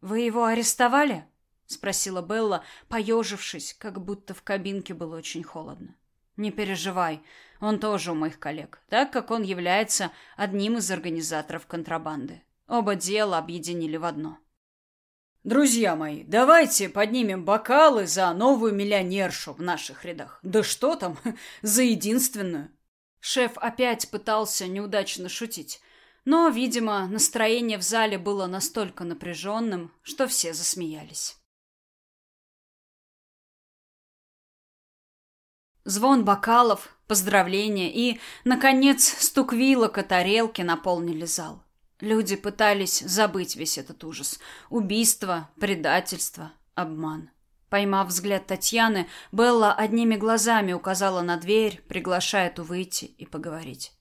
Вы его арестовали? спросила Белла, поежившись, как будто в кабинке было очень холодно. Не переживай, он тоже у моих коллег, так как он является одним из организаторов контрабанды. Оба дела объединили в одно. Друзья мои, давайте поднимем бокалы за новую миллионершу в наших рядах. Да что там, за единственную. Шеф опять пытался неудачно шутить, но, видимо, настроение в зале было настолько напряженным, что все засмеялись. Звон бокалов, поздравления и, наконец, стук вилок о тарелке наполнили зал. Люди пытались забыть весь этот ужас. Убийство, предательство, обман. Поймав взгляд Татьяны, Белла одними глазами указала на дверь, приглашая ту выйти и поговорить.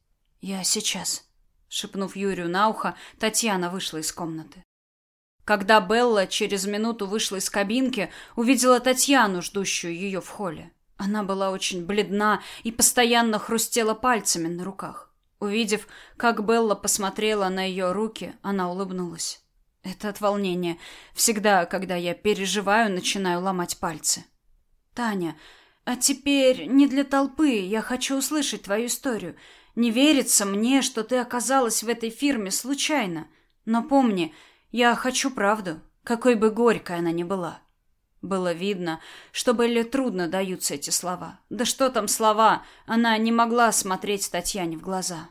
«Я сейчас», — шепнув Юрию на ухо, Татьяна вышла из комнаты. Когда Белла через минуту вышла из кабинки, увидела Татьяну, ждущую ее в холле. Она была очень бледна и постоянно хрустела пальцами на руках. Увидев, как Белла посмотрела на ее руки, она улыбнулась. Это от волнения. Всегда, когда я переживаю, начинаю ломать пальцы. Таня, а теперь не для толпы. Я хочу услышать твою историю. Не верится мне, что ты оказалась в этой фирме случайно. Но помни, я хочу правду, какой бы горькой она ни была. Было видно, что Белле трудно даются эти слова. Да что там слова, она не могла смотреть Татьяне в глаза.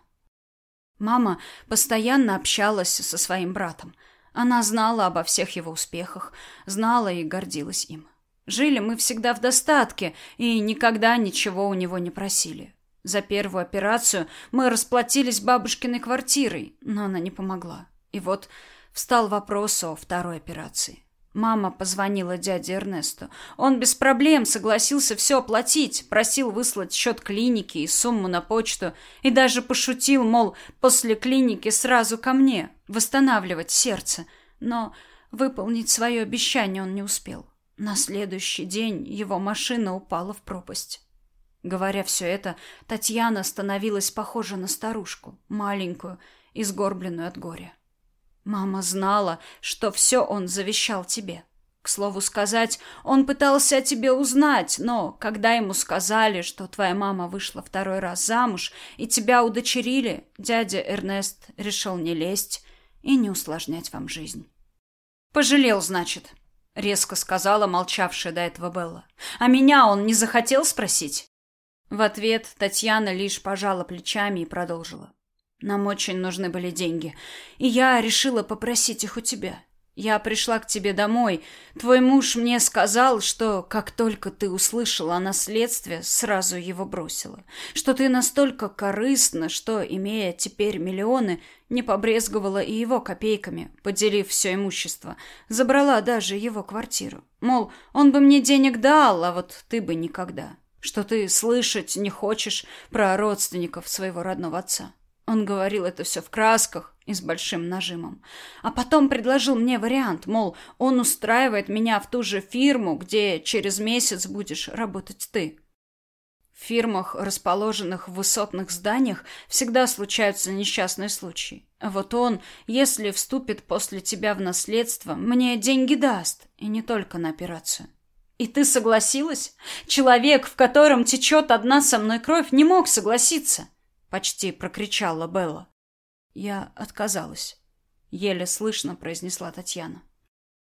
Мама постоянно общалась со своим братом. Она знала обо всех его успехах, знала и гордилась им. Жили мы всегда в достатке и никогда ничего у него не просили. За первую операцию мы расплатились бабушкиной квартирой, но она не помогла. И вот встал вопрос о второй операции. Мама позвонила дяде Эрнесту. Он без проблем согласился все оплатить, просил выслать счет клиники и сумму на почту, и даже пошутил, мол, после клиники сразу ко мне, восстанавливать сердце. Но выполнить свое обещание он не успел. На следующий день его машина упала в пропасть. Говоря все это, Татьяна становилась похожа на старушку, маленькую и сгорбленную от горя. Мама знала, что все он завещал тебе. К слову сказать, он пытался о тебе узнать, но когда ему сказали, что твоя мама вышла второй раз замуж и тебя удочерили, дядя Эрнест решил не лезть и не усложнять вам жизнь. Пожалел, значит, резко сказала молчавшая до этого Белла. А меня он не захотел спросить? В ответ Татьяна лишь пожала плечами и продолжила. Нам очень нужны были деньги, и я решила попросить их у тебя. Я пришла к тебе домой. Твой муж мне сказал, что как только ты услышала о наследстве, сразу его бросила. Что ты настолько корыстна, что, имея теперь миллионы, не побрезговала и его копейками, поделив все имущество. Забрала даже его квартиру. Мол, он бы мне денег дал, а вот ты бы никогда. Что ты слышать не хочешь про родственников своего родного отца. Он говорил это все в красках и с большим нажимом. А потом предложил мне вариант, мол, он устраивает меня в ту же фирму, где через месяц будешь работать ты. В фирмах, расположенных в высотных зданиях, всегда случаются несчастные случаи. А вот он, если вступит после тебя в наследство, мне деньги даст, и не только на операцию. И ты согласилась? Человек, в котором течет одна со мной кровь, не мог согласиться почти прокричала Белла. Я отказалась, еле слышно произнесла Татьяна.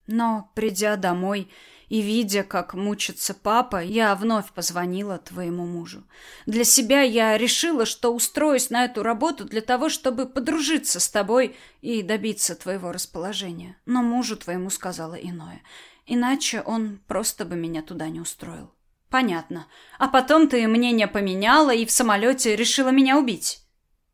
Но придя домой и видя, как мучится папа, я вновь позвонила твоему мужу. Для себя я решила, что устроюсь на эту работу для того, чтобы подружиться с тобой и добиться твоего расположения. Но мужу твоему сказала иное. Иначе он просто бы меня туда не устроил. Понятно. А потом ты мнение поменяла и в самолете решила меня убить.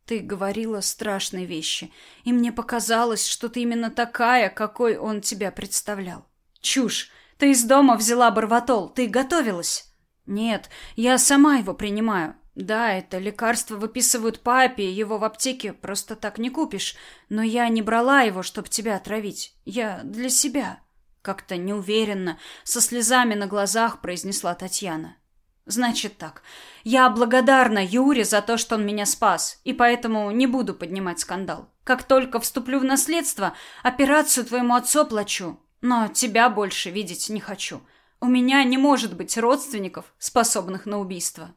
Ты говорила страшные вещи, и мне показалось, что ты именно такая, какой он тебя представлял. Чушь. Ты из дома взяла барватол, ты готовилась. Нет, я сама его принимаю. Да, это лекарство выписывают папе, его в аптеке просто так не купишь, но я не брала его, чтобы тебя отравить. Я для себя. Как-то неуверенно, со слезами на глазах произнесла Татьяна. Значит так. Я благодарна Юре за то, что он меня спас, и поэтому не буду поднимать скандал. Как только вступлю в наследство, операцию твоему отцу плачу. Но тебя больше видеть не хочу. У меня не может быть родственников, способных на убийство.